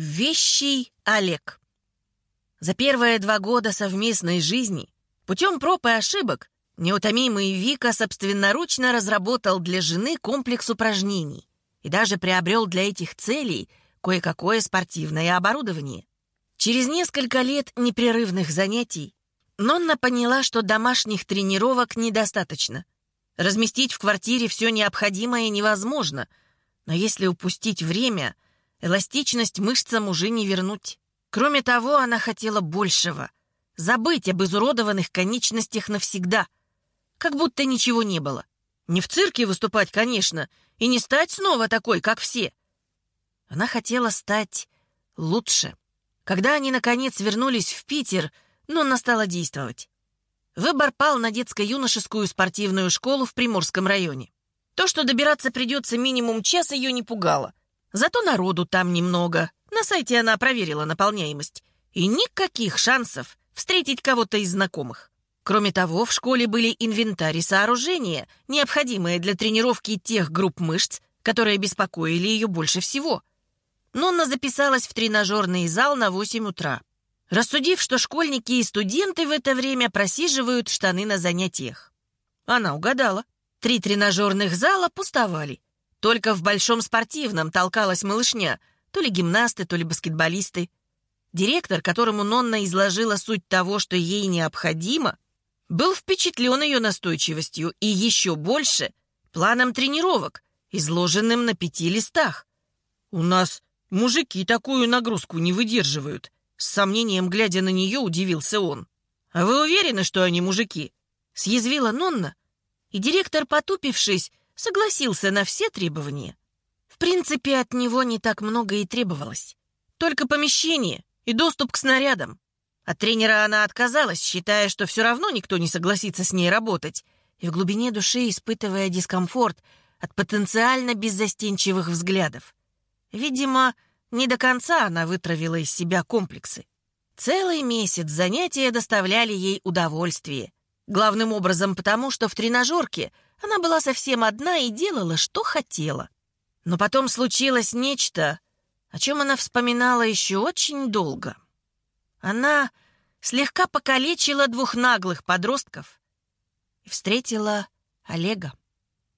Вещий Олег. За первые два года совместной жизни путем проб и ошибок неутомимый Вика собственноручно разработал для жены комплекс упражнений и даже приобрел для этих целей кое-какое спортивное оборудование. Через несколько лет непрерывных занятий Нонна поняла, что домашних тренировок недостаточно. Разместить в квартире все необходимое невозможно, но если упустить время — Эластичность мышцам уже не вернуть. Кроме того, она хотела большего. Забыть об изуродованных конечностях навсегда. Как будто ничего не было. Не в цирке выступать, конечно, и не стать снова такой, как все. Она хотела стать лучше. Когда они, наконец, вернулись в Питер, Нонна стала действовать. Выбор пал на детско-юношескую спортивную школу в Приморском районе. То, что добираться придется минимум час, ее не пугало. Зато народу там немного. На сайте она проверила наполняемость. И никаких шансов встретить кого-то из знакомых. Кроме того, в школе были инвентарь и сооружения, необходимые для тренировки тех групп мышц, которые беспокоили ее больше всего. Нонна записалась в тренажерный зал на 8 утра, рассудив, что школьники и студенты в это время просиживают штаны на занятиях. Она угадала. Три тренажерных зала пустовали. Только в большом спортивном толкалась малышня, то ли гимнасты, то ли баскетболисты. Директор, которому Нонна изложила суть того, что ей необходимо, был впечатлен ее настойчивостью и еще больше планом тренировок, изложенным на пяти листах. «У нас мужики такую нагрузку не выдерживают», с сомнением глядя на нее, удивился он. «А вы уверены, что они мужики?» Съязвила Нонна, и директор, потупившись, согласился на все требования. В принципе, от него не так много и требовалось. Только помещение и доступ к снарядам. От тренера она отказалась, считая, что все равно никто не согласится с ней работать, и в глубине души испытывая дискомфорт от потенциально беззастенчивых взглядов. Видимо, не до конца она вытравила из себя комплексы. Целый месяц занятия доставляли ей удовольствие. Главным образом потому, что в тренажерке — она была совсем одна и делала, что хотела. Но потом случилось нечто, о чем она вспоминала еще очень долго. Она слегка покалечила двух наглых подростков и встретила Олега.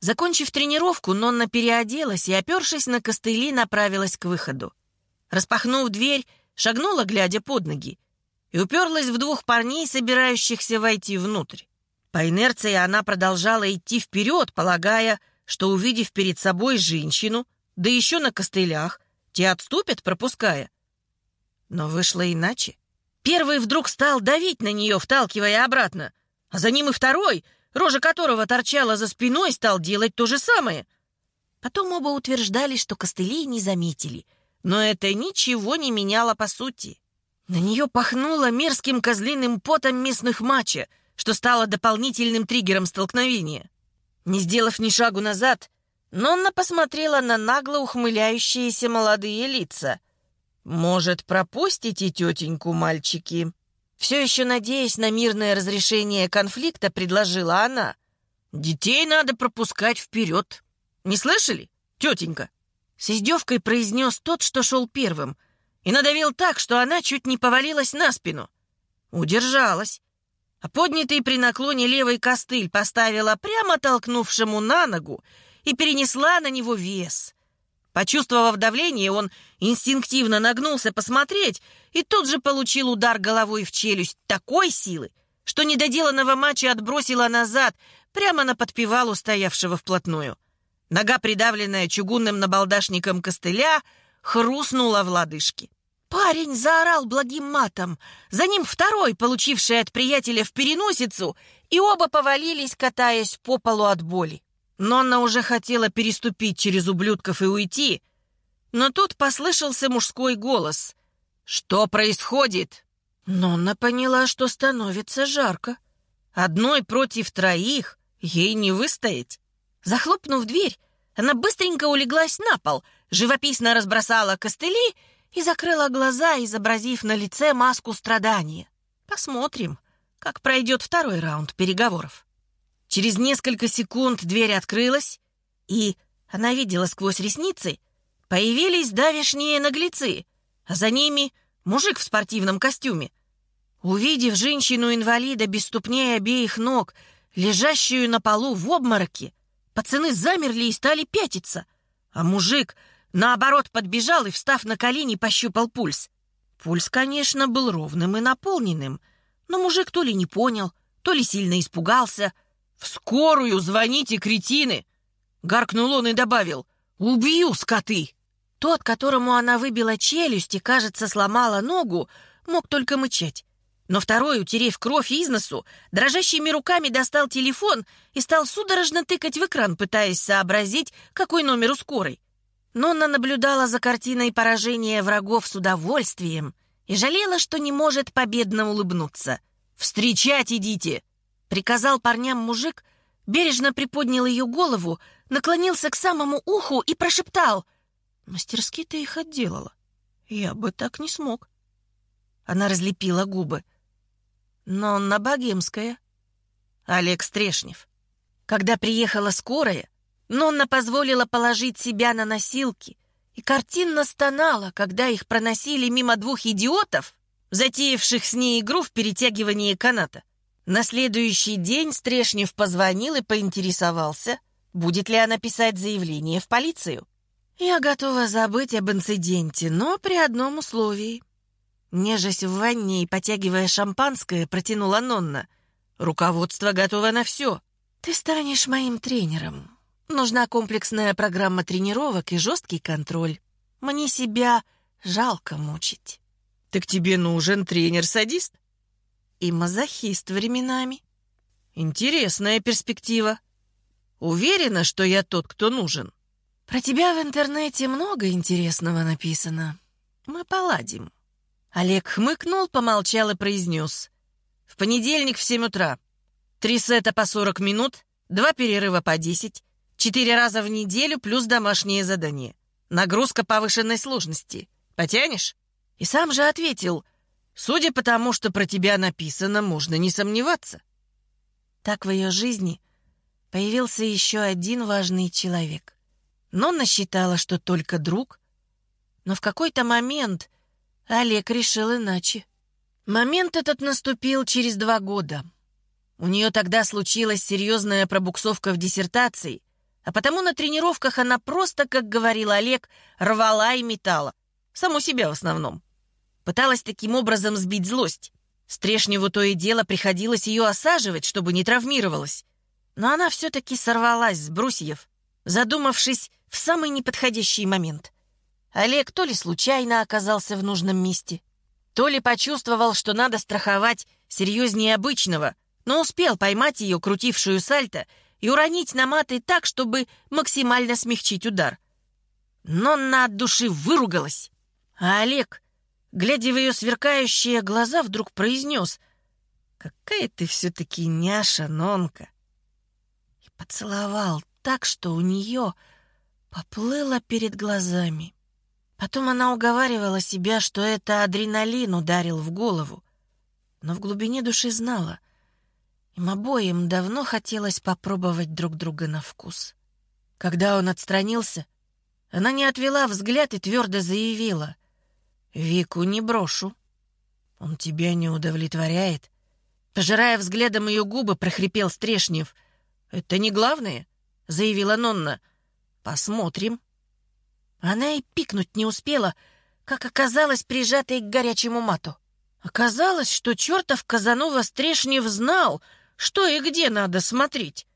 Закончив тренировку, Нонна переоделась и, опершись на костыли, направилась к выходу. Распахнув дверь, шагнула, глядя под ноги, и уперлась в двух парней, собирающихся войти внутрь. По инерции она продолжала идти вперед, полагая, что, увидев перед собой женщину, да еще на костылях, те отступят, пропуская. Но вышло иначе. Первый вдруг стал давить на нее, вталкивая обратно, а за ним и второй, рожа которого торчала за спиной, стал делать то же самое. Потом оба утверждали, что костыли не заметили, но это ничего не меняло по сути. На нее пахнуло мерзким козлиным потом местных мачо — что стало дополнительным триггером столкновения. Не сделав ни шагу назад, Нонна посмотрела на нагло ухмыляющиеся молодые лица. «Может, пропустите тетеньку, мальчики?» Все еще надеясь на мирное разрешение конфликта, предложила она. «Детей надо пропускать вперед. Не слышали, тетенька?» С издевкой произнес тот, что шел первым, и надавил так, что она чуть не повалилась на спину. Удержалась, а поднятый при наклоне левый костыль поставила прямо толкнувшему на ногу и перенесла на него вес. Почувствовав давление, он инстинктивно нагнулся посмотреть и тут же получил удар головой в челюсть такой силы, что недоделанного матча отбросила назад, прямо на подпевалу, стоявшего вплотную. Нога, придавленная чугунным набалдашником костыля, хрустнула в лодыжке. Парень заорал благим матом. За ним второй, получивший от приятеля в переносицу, и оба повалились, катаясь по полу от боли. Нонна уже хотела переступить через ублюдков и уйти, но тут послышался мужской голос. «Что происходит?» Нонна поняла, что становится жарко. Одной против троих ей не выстоять. Захлопнув дверь, она быстренько улеглась на пол, живописно разбросала костыли и закрыла глаза, изобразив на лице маску страдания. Посмотрим, как пройдет второй раунд переговоров. Через несколько секунд дверь открылась, и, она видела сквозь ресницы, появились давишние наглецы. а за ними мужик в спортивном костюме. Увидев женщину-инвалида без ступней обеих ног, лежащую на полу в обмороке, пацаны замерли и стали пятиться, а мужик, наоборот, подбежал и, встав на колени, пощупал пульс. Пульс, конечно, был ровным и наполненным, но мужик то ли не понял, то ли сильно испугался. «В скорую звоните, кретины!» Гаркнул он и добавил «Убью, скоты!» Тот, которому она выбила челюсть и, кажется, сломала ногу, мог только мычать. Но второй, утерев кровь из носу, дрожащими руками достал телефон и стал судорожно тыкать в экран, пытаясь сообразить, какой номер у скорой. Нонна наблюдала за картиной поражения врагов с удовольствием и жалела, что не может победно улыбнуться. «Встречать идите!» — приказал парням мужик, бережно приподнял ее голову, наклонился к самому уху и прошептал. «Мастерски ты их отделала. Я бы так не смог». Она разлепила губы. Нонна Богемская. Олег Стрешнев. Когда приехала скорая, Нонна позволила положить себя на носилки и картинно стонала, когда их проносили мимо двух идиотов, затеявших с ней игру в перетягивании каната. На следующий день Стрешнев позвонил и поинтересовался, будет ли она писать заявление в полицию. «Я готова забыть об инциденте, но при одном условии», Нежась в ванне и потягивая шампанское, протянула Нонна. «Руководство готово на все. Ты станешь моим тренером. Нужна комплексная программа тренировок и жесткий контроль. Мне себя жалко мучить». «Так тебе нужен тренер-садист?» «И мазохист временами». «Интересная перспектива. Уверена, что я тот, кто нужен?» «Про тебя в интернете много интересного написано. Мы поладим». Олег хмыкнул, помолчал и произнес. «В понедельник в семь утра. Три сета по сорок минут, два перерыва по десять, четыре раза в неделю плюс домашнее задание. Нагрузка повышенной сложности. Потянешь?» И сам же ответил. «Судя по тому, что про тебя написано, можно не сомневаться». Так в ее жизни появился еще один важный человек. Нонна считала, что только друг, но в какой-то момент Олег решил иначе. Момент этот наступил через два года. У нее тогда случилась серьезная пробуксовка в диссертации, а потому на тренировках она просто, как говорил Олег, рвала и метала. Саму себя в основном. Пыталась таким образом сбить злость. Стрешневу то и дело приходилось ее осаживать, чтобы не травмировалась. Но она все-таки сорвалась с брусьев, задумавшись в самый неподходящий момент. Олег то ли случайно оказался в нужном месте, то ли почувствовал, что надо страховать серьезнее обычного, но успел поймать ее, крутившую сальто, и уронить на маты так, чтобы максимально смягчить удар. Но на от души выругалась. А Олег, глядя в ее сверкающие глаза, вдруг произнес «Какая ты все-таки няша, Нонка!» И поцеловал так, что у нее поплыло перед глазами. Потом она уговаривала себя, что это адреналин ударил в голову. Но в глубине души знала, им обоим давно хотелось попробовать друг друга на вкус. Когда он отстранился, она не отвела взгляд и твердо заявила. «Вику не брошу. Он тебя не удовлетворяет». Пожирая взглядом ее губы, прохрипел Стрешнев. «Это не главное», — заявила Нонна. «Посмотрим». Она и пикнуть не успела, как оказалась прижатой к горячему мату. Оказалось, что чертов Казанова Стрешнев знал, что и где надо смотреть.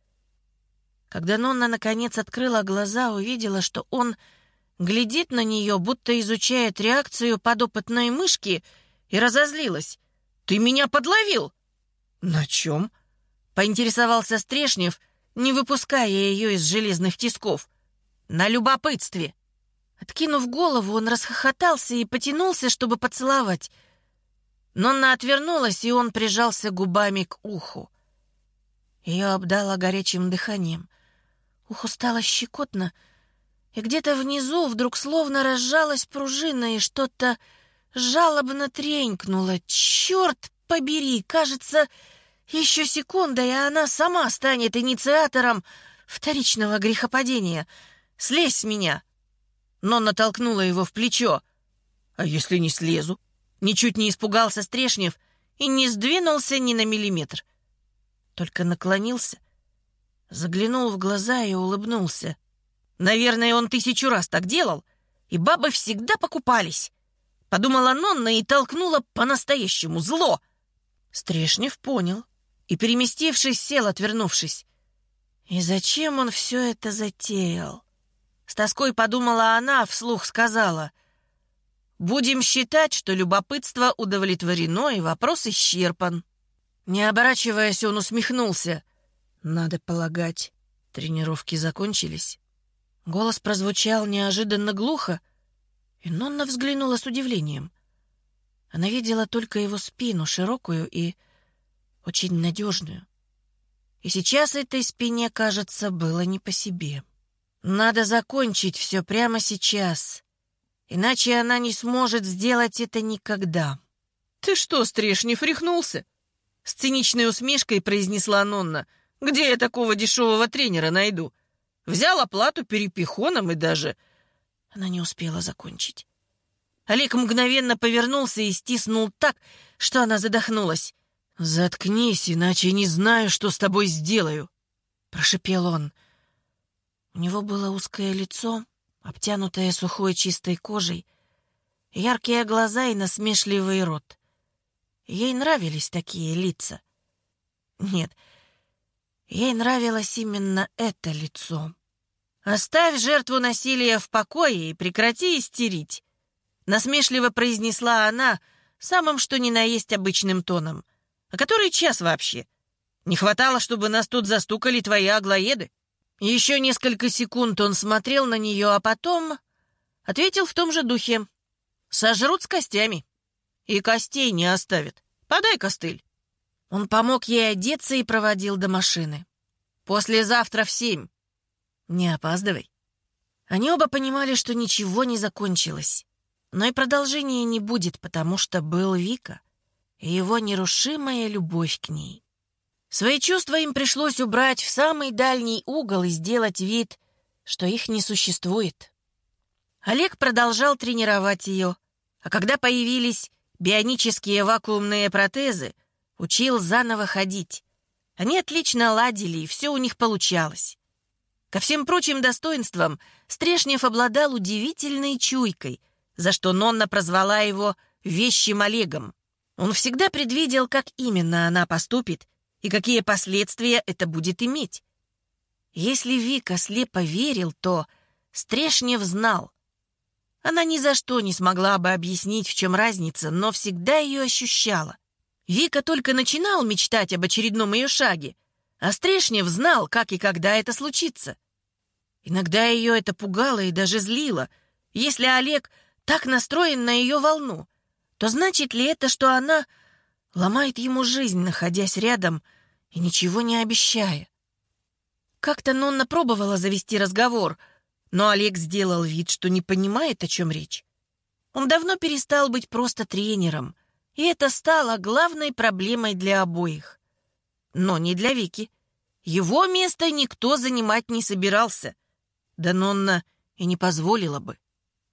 Когда Нонна наконец открыла глаза, увидела, что он глядит на нее, будто изучает реакцию подопытной мышки, и разозлилась. «Ты меня подловил!» «На чем?» — поинтересовался Стрешнев, не выпуская ее из железных тисков. «На любопытстве!» Откинув голову, он расхохотался и потянулся, чтобы поцеловать. Но она отвернулась, и он прижался губами к уху. Ее обдало горячим дыханием. Уху стало щекотно, и где-то внизу вдруг словно разжалась пружина, и что-то жалобно тренькнуло. «Черт побери! Кажется, еще секунда, и она сама станет инициатором вторичного грехопадения. Слезь с меня!» но натолкнула его в плечо. А если не слезу? Ничуть не испугался Стрешнев и не сдвинулся ни на миллиметр. Только наклонился, заглянул в глаза и улыбнулся. Наверное, он тысячу раз так делал, и бабы всегда покупались. Подумала Нонна и толкнула по-настоящему зло. Стрешнев понял и, переместившись, сел, отвернувшись. И зачем он все это затеял? С тоской подумала она, вслух сказала. «Будем считать, что любопытство удовлетворено и вопрос исчерпан». Не оборачиваясь, он усмехнулся. «Надо полагать, тренировки закончились». Голос прозвучал неожиданно глухо, и Нонна взглянула с удивлением. Она видела только его спину, широкую и очень надежную. И сейчас этой спине, кажется, было не по себе. Надо закончить все прямо сейчас, иначе она не сможет сделать это никогда. «Ты что, не фрихнулся?» С циничной усмешкой произнесла Нонна. «Где я такого дешевого тренера найду? Взял оплату перепихоном и даже...» Она не успела закончить. Олег мгновенно повернулся и стиснул так, что она задохнулась. «Заткнись, иначе не знаю, что с тобой сделаю», — прошепел он. У него было узкое лицо, обтянутое сухой чистой кожей, яркие глаза и насмешливый рот. Ей нравились такие лица. Нет, ей нравилось именно это лицо. «Оставь жертву насилия в покое и прекрати истерить», — насмешливо произнесла она самым что ни на есть обычным тоном. «А который час вообще? Не хватало, чтобы нас тут застукали твои аглоеды?» Еще несколько секунд он смотрел на нее, а потом ответил в том же духе. «Сожрут с костями. И костей не оставят. Подай костыль». Он помог ей одеться и проводил до машины. «Послезавтра в семь. Не опаздывай». Они оба понимали, что ничего не закончилось. Но и продолжения не будет, потому что был Вика и его нерушимая любовь к ней. Свои чувства им пришлось убрать в самый дальний угол и сделать вид, что их не существует. Олег продолжал тренировать ее, а когда появились бионические вакуумные протезы, учил заново ходить. Они отлично ладили, и все у них получалось. Ко всем прочим достоинствам Стрешнев обладал удивительной чуйкой, за что Нонна прозвала его «вещим Олегом». Он всегда предвидел, как именно она поступит, и какие последствия это будет иметь. Если Вика слепо верил, то Стрешнев знал. Она ни за что не смогла бы объяснить, в чем разница, но всегда ее ощущала. Вика только начинал мечтать об очередном ее шаге, а Стрешнев знал, как и когда это случится. Иногда ее это пугало и даже злило. Если Олег так настроен на ее волну, то значит ли это, что она ломает ему жизнь, находясь рядом и ничего не обещая. Как-то Нонна пробовала завести разговор, но Олег сделал вид, что не понимает, о чем речь. Он давно перестал быть просто тренером, и это стало главной проблемой для обоих. Но не для Вики. Его место никто занимать не собирался. Да Нонна и не позволила бы.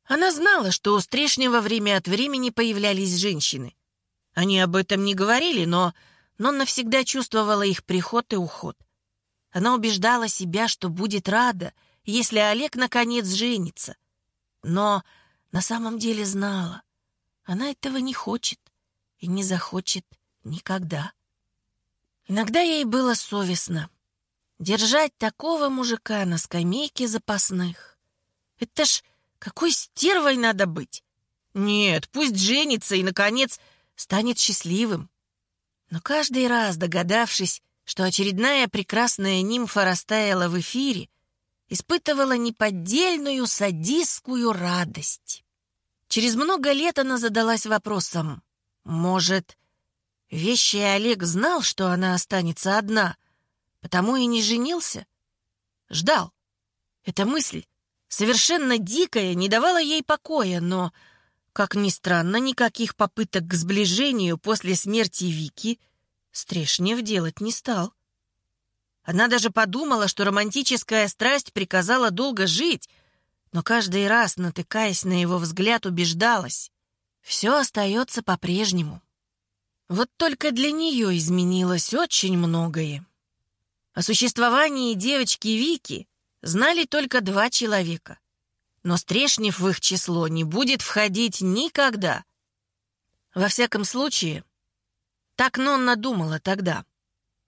Она знала, что у Стрешнего время от времени появлялись женщины. Они об этом не говорили, но Нонна всегда чувствовала их приход и уход. Она убеждала себя, что будет рада, если Олег наконец женится. Но на самом деле знала, она этого не хочет и не захочет никогда. Иногда ей было совестно. Держать такого мужика на скамейке запасных. Это ж какой стервой надо быть. Нет, пусть женится и, наконец, станет счастливым. Но каждый раз, догадавшись, что очередная прекрасная нимфа растаяла в эфире, испытывала неподдельную садистскую радость. Через много лет она задалась вопросом, может, вещий Олег знал, что она останется одна, потому и не женился? Ждал. Эта мысль, совершенно дикая, не давала ей покоя, но как ни странно, никаких попыток к сближению после смерти Вики Стрешнев делать не стал. Она даже подумала, что романтическая страсть приказала долго жить, но каждый раз, натыкаясь на его взгляд, убеждалась. все остается по-прежнему. Вот только для нее изменилось очень многое. О существовании девочки Вики знали только два человека. Но Стрешнев в их число не будет входить никогда. Во всяком случае, так Нонна думала тогда —